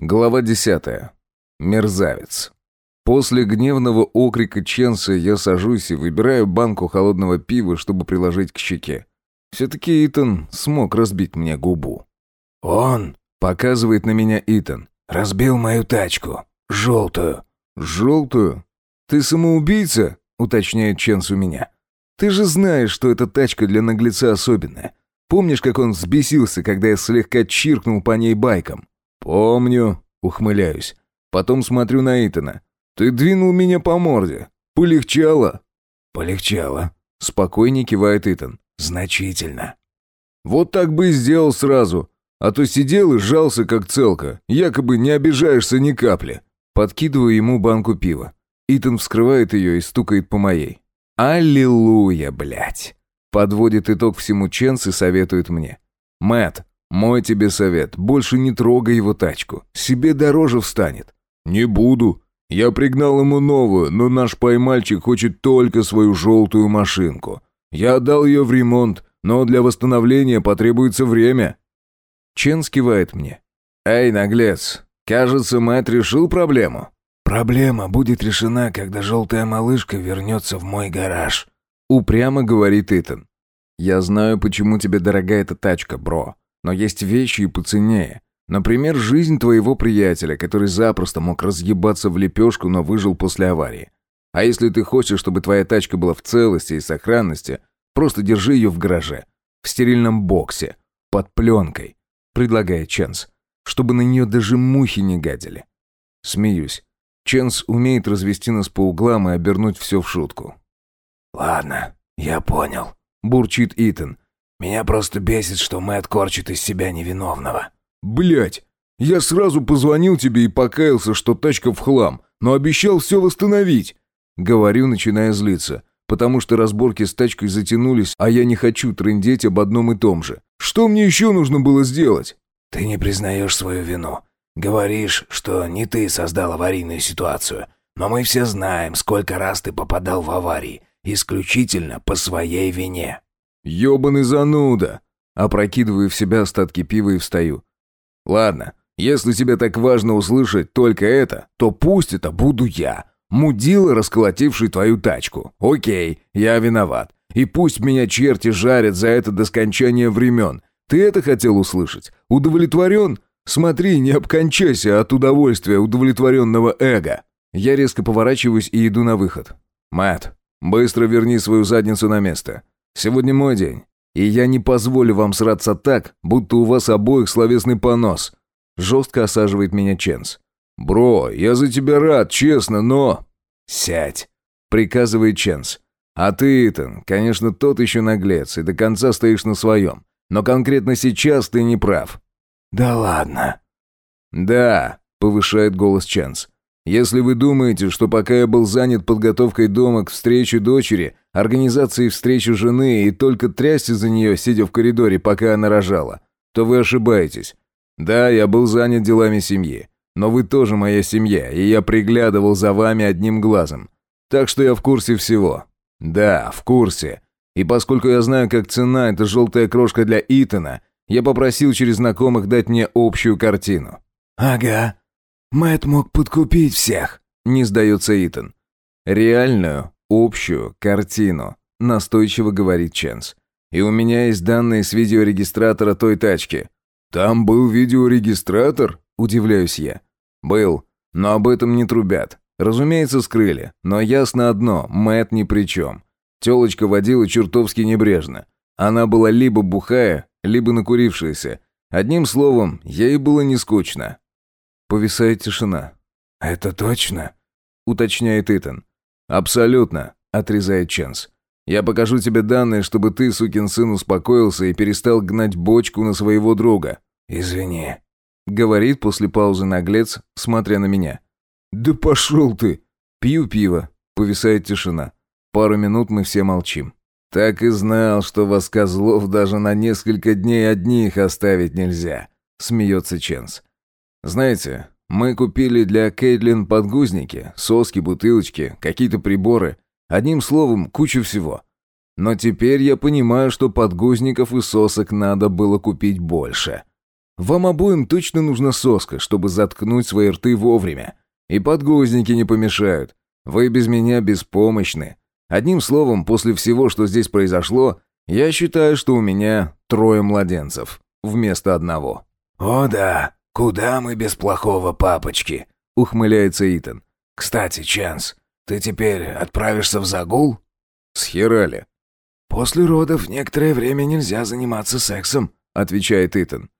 Глава 10. Мерзавец. После гневного окрика Ченса я сажусь и выбираю банку холодного пива, чтобы приложить к щеке. Все-таки Итан смог разбить мне губу. «Он», — показывает на меня Итан, — «разбил мою тачку. Желтую». «Желтую? Ты самоубийца?» — уточняет Ченс у меня. «Ты же знаешь, что эта тачка для наглеца особенная. Помнишь, как он взбесился, когда я слегка чиркнул по ней байком?» «Помню», — ухмыляюсь. Потом смотрю на Итана. «Ты двинул меня по морде. Полегчало?» «Полегчало», — спокойнее кивает Итан. «Значительно». «Вот так бы и сделал сразу. А то сидел и сжался, как целка. Якобы не обижаешься ни капли». Подкидываю ему банку пива. Итан вскрывает ее и стукает по моей. «Аллилуйя, блядь!» Подводит итог всему Ченс и советует мне. Мэт, «Мой тебе совет, больше не трогай его тачку. Себе дороже встанет». «Не буду. Я пригнал ему новую, но наш поймальчик хочет только свою желтую машинку. Я отдал ее в ремонт, но для восстановления потребуется время». Чен скивает мне. «Эй, наглец, кажется, Мэтт решил проблему». «Проблема будет решена, когда желтая малышка вернется в мой гараж», — упрямо говорит Итан. «Я знаю, почему тебе дорога эта тачка, бро. Но есть вещи и поценнее. Например, жизнь твоего приятеля, который запросто мог разъебаться в лепешку, но выжил после аварии. А если ты хочешь, чтобы твоя тачка была в целости и сохранности, просто держи ее в гараже, в стерильном боксе, под пленкой, предлагает Ченс, чтобы на нее даже мухи не гадили. Смеюсь. Ченс умеет развести нас по углам и обернуть все в шутку. «Ладно, я понял», — бурчит Итан, меня просто бесит, что Мэтт корчит из себя невиновного». Блять, я сразу позвонил тебе и покаялся, что тачка в хлам, но обещал все восстановить». Говорю, начиная злиться, потому что разборки с тачкой затянулись, а я не хочу трындеть об одном и том же. Что мне еще нужно было сделать? «Ты не признаешь свою вину. Говоришь, что не ты создал аварийную ситуацию. Но мы все знаем, сколько раз ты попадал в аварии, исключительно по своей вине». «Ёбаный зануда!» Опрокидываю в себя остатки пива и встаю. «Ладно, если тебе так важно услышать только это, то пусть это буду я, мудила, расколотивший твою тачку. Окей, я виноват. И пусть меня черти жарят за это до скончания времен. Ты это хотел услышать? Удовлетворен? Смотри, не обкончайся от удовольствия удовлетворенного эго». Я резко поворачиваюсь и иду на выход. Мэт, быстро верни свою задницу на место. Сегодня мой день, и я не позволю вам сраться так, будто у вас обоих словесный понос». Жестко осаживает меня Ченс. «Бро, я за тебя рад, честно, но...» «Сядь», — приказывает Ченс. «А ты, Итан, конечно, тот еще наглец, и до конца стоишь на своем. Но конкретно сейчас ты не прав». «Да ладно». «Да», — повышает голос Ченс. Если вы думаете, что пока я был занят подготовкой дома к встрече дочери, организацией встречи жены и только трясти за нее, сидя в коридоре, пока она рожала, то вы ошибаетесь. Да, я был занят делами семьи, но вы тоже моя семья, и я приглядывал за вами одним глазом. Так что я в курсе всего. Да, в курсе. И поскольку я знаю, как цена эта желтая крошка для Итана, я попросил через знакомых дать мне общую картину. «Ага», Мэт мог подкупить всех», — не сдается Итан. «Реальную, общую картину», — настойчиво говорит Ченс. «И у меня есть данные с видеорегистратора той тачки». «Там был видеорегистратор?» — удивляюсь я. «Был, но об этом не трубят. Разумеется, скрыли, но ясно одно, Мэт ни при чем. Телочка водила чертовски небрежно. Она была либо бухая, либо накурившаяся. Одним словом, ей было не скучно. Повисает тишина. «Это точно?» — уточняет Итан. «Абсолютно», — отрезает Ченс. «Я покажу тебе данные, чтобы ты, сукин сын, успокоился и перестал гнать бочку на своего друга». «Извини», — говорит после паузы наглец, смотря на меня. «Да пошел ты!» Пью пиво. Повисает тишина. Пару минут мы все молчим. «Так и знал, что вас, козлов, даже на несколько дней одних оставить нельзя», — смеется Ченс. Знаете, мы купили для Кейтлин подгузники, соски, бутылочки, какие-то приборы. Одним словом, кучу всего. Но теперь я понимаю, что подгузников и сосок надо было купить больше. Вам обоим точно нужна соска, чтобы заткнуть свои рты вовремя. И подгузники не помешают. Вы без меня беспомощны. Одним словом, после всего, что здесь произошло, я считаю, что у меня трое младенцев вместо одного». «О да, куда мы без плохого папочки?» — ухмыляется Итан. «Кстати, Чанс, ты теперь отправишься в загул?» «Схерали». «После родов некоторое время нельзя заниматься сексом», — отвечает Итан.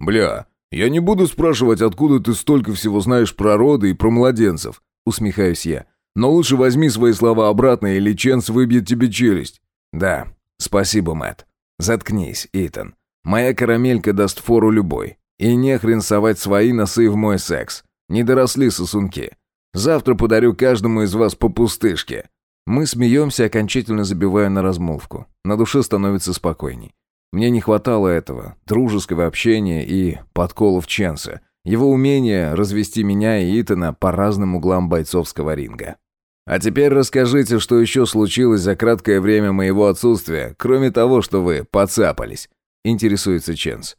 «Бля, я не буду спрашивать, откуда ты столько всего знаешь про роды и про младенцев», — усмехаюсь я. «Но лучше возьми свои слова обратно, или Ченс выбьет тебе челюсть». «Да, спасибо, Мэтт. Заткнись, Итан. Моя карамелька даст фору любой. И не хрен совать свои носы в мой секс. Не доросли сосунки. Завтра подарю каждому из вас по пустышке». Мы смеемся, окончательно забивая на размолвку. На душе становится спокойней. Мне не хватало этого, дружеского общения и подколов Ченса, его умения развести меня и Итана по разным углам бойцовского ринга. А теперь расскажите, что еще случилось за краткое время моего отсутствия, кроме того, что вы поцапались, интересуется Ченс.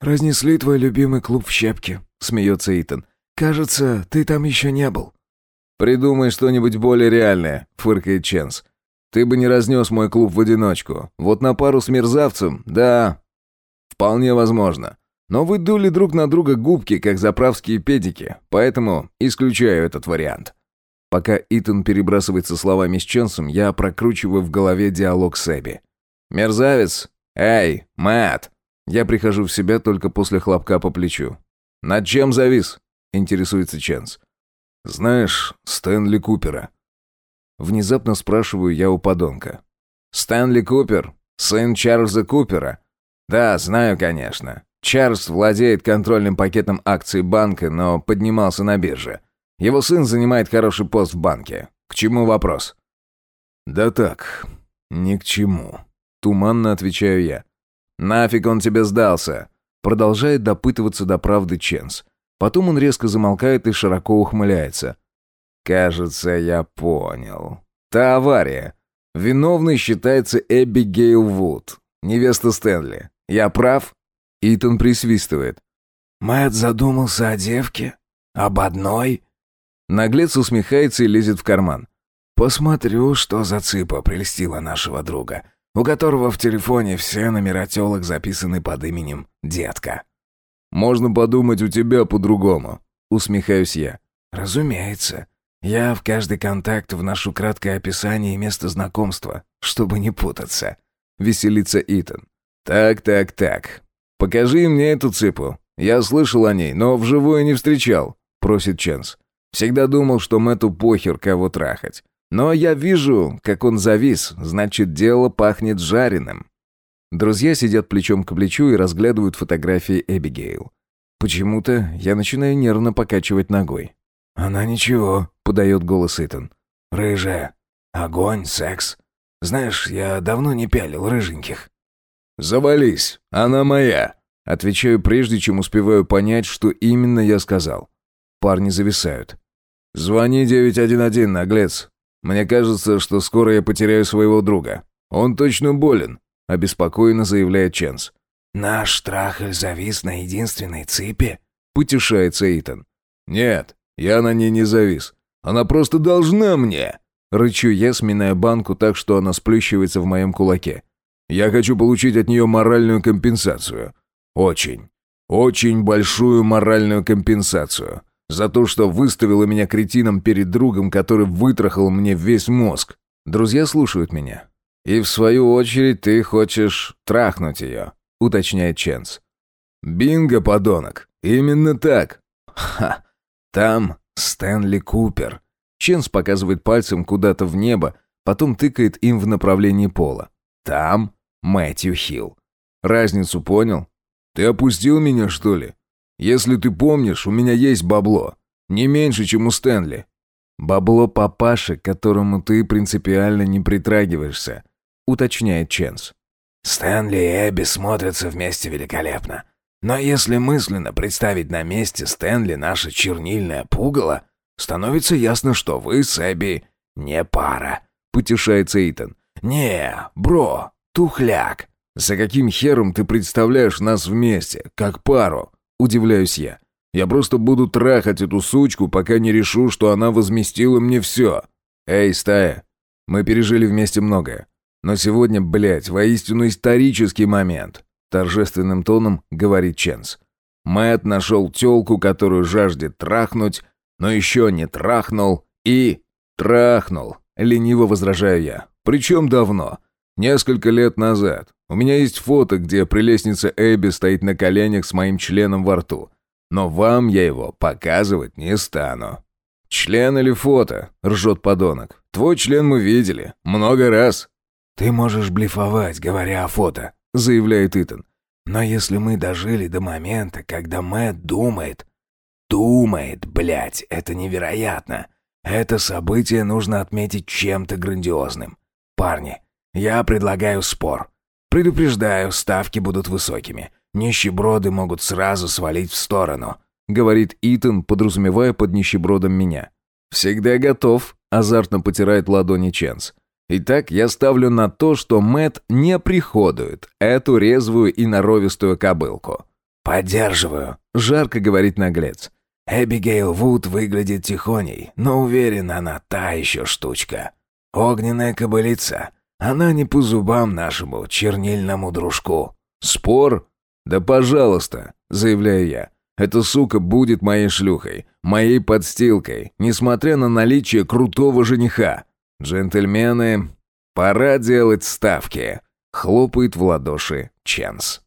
«Разнесли твой любимый клуб в щепки», — смеется Итан. «Кажется, ты там еще не был». «Придумай что-нибудь более реальное», — фыркает Ченс. Ты бы не разнес мой клуб в одиночку. Вот на пару с мерзавцем, да, вполне возможно. Но вы дули друг на друга губки, как заправские педики, поэтому исключаю этот вариант. Пока Итан перебрасывается словами с Ченсом, я прокручиваю в голове диалог с Эбби. «Мерзавец! Эй, Мэтт!» Я прихожу в себя только после хлопка по плечу. «Над чем завис?» — интересуется Ченс. «Знаешь Стэнли Купера?» Внезапно спрашиваю я у подонка. «Стэнли Купер? Сын Чарльза Купера?» «Да, знаю, конечно. Чарльз владеет контрольным пакетом акций банка, но поднимался на бирже. Его сын занимает хороший пост в банке. К чему вопрос?» «Да так, ни к чему», — туманно отвечаю я. «Нафиг он тебе сдался?» Продолжает допытываться до правды Ченс. Потом он резко замолкает и широко ухмыляется. Кажется, я понял. Та авария. Виновной считается Эбби Гейл Вуд, невеста Стэнли. Я прав? Итан присвистывает. Мэтт задумался о девке? Об одной? Наглец усмехается и лезет в карман. Посмотрю, что за цыпа прельстила нашего друга, у которого в телефоне все номера телок записаны под именем Детка. Можно подумать, у тебя по-другому, усмехаюсь я. Разумеется. Я в каждый контакт вношу краткое описание и место знакомства, чтобы не путаться. Веселится Итан. Так, так, так. Покажи мне эту цыпу. Я слышал о ней, но вживую не встречал, просит Ченс. Всегда думал, что Мэтту похер кого трахать. Но я вижу, как он завис, значит, дело пахнет жареным. Друзья сидят плечом к плечу и разглядывают фотографии Эбигейл. Почему-то я начинаю нервно покачивать ногой. «Она ничего», — подает голос Итан. «Рыжая. Огонь, секс. Знаешь, я давно не пялил рыженьких». «Завались, она моя», — отвечаю прежде, чем успеваю понять, что именно я сказал. Парни зависают. «Звони 911, наглец. Мне кажется, что скоро я потеряю своего друга. Он точно болен», — обеспокоенно заявляет Ченс. «Наш трахаль завис на единственной цыпе?» — потешается Итан. «Нет, я на ней не завис. Она просто должна мне!» Рычу я, сминая банку так, что она сплющивается в моем кулаке. «Я хочу получить от нее моральную компенсацию. Очень, очень большую моральную компенсацию. За то, что выставила меня кретином перед другом, который вытрахал мне весь мозг. Друзья слушают меня. И в свою очередь ты хочешь трахнуть ее», — уточняет Ченс. «Бинго, подонок. Именно так. Ха. Там Стэнли Купер. Ченс показывает пальцем куда-то в небо, потом тыкает им в направлении пола. Там Мэтью Хилл. Разницу понял? Ты опустил меня, что ли? Если ты помнишь, у меня есть бабло. Не меньше, чем у Стэнли. Бабло папаши, к которому ты принципиально не притрагиваешься, уточняет Ченс. Стэнли и Эбби смотрятся вместе великолепно. Но если мысленно представить на месте Стэнли наше чернильное пугало, становится ясно, что вы с Эбби не пара», — потешается Итан. «Не, бро, тухляк. За каким хером ты представляешь нас вместе, как пару?» Удивляюсь я. «Я просто буду трахать эту сучку, пока не решу, что она возместила мне все. Эй, стая, мы пережили вместе многое. Но сегодня, блядь, воистину исторический момент», торжественным тоном говорит Ченс. Мэт нашел телку, которую жаждет трахнуть, но еще не трахнул и... Трахнул, лениво возражаю я. Причем давно. Несколько лет назад. У меня есть фото, где прелестница Эбби стоит на коленях с моим членом во рту. Но вам я его показывать не стану. «Член или фото?» — ржет подонок. «Твой член мы видели. Много раз». «Ты можешь блефовать, говоря о фото», — заявляет Итан. «Но если мы дожили до момента, когда Мэтт думает, Думает, блядь, это невероятно. Это событие нужно отметить чем-то грандиозным. Парни, я предлагаю спор. Предупреждаю, ставки будут высокими. Нищеброды могут сразу свалить в сторону», — говорит Итан, подразумевая под нищебродом меня. «Всегда готов», — азартно потирает ладони Ченс. «Итак, я ставлю на то, что Мэт не приходует эту резвую и норовистую кобылку». «Поддерживаю», — жарко говорит наглец. Эбигейл Вуд выглядит тихоней, но уверен, она та еще штучка. Огненная кобылица. Она не по зубам нашему чернильному дружку. Спор? Да пожалуйста, заявляю я. Эта сука будет моей шлюхой, моей подстилкой, несмотря на наличие крутого жениха. Джентльмены, пора делать ставки. Хлопает в ладоши Ченс.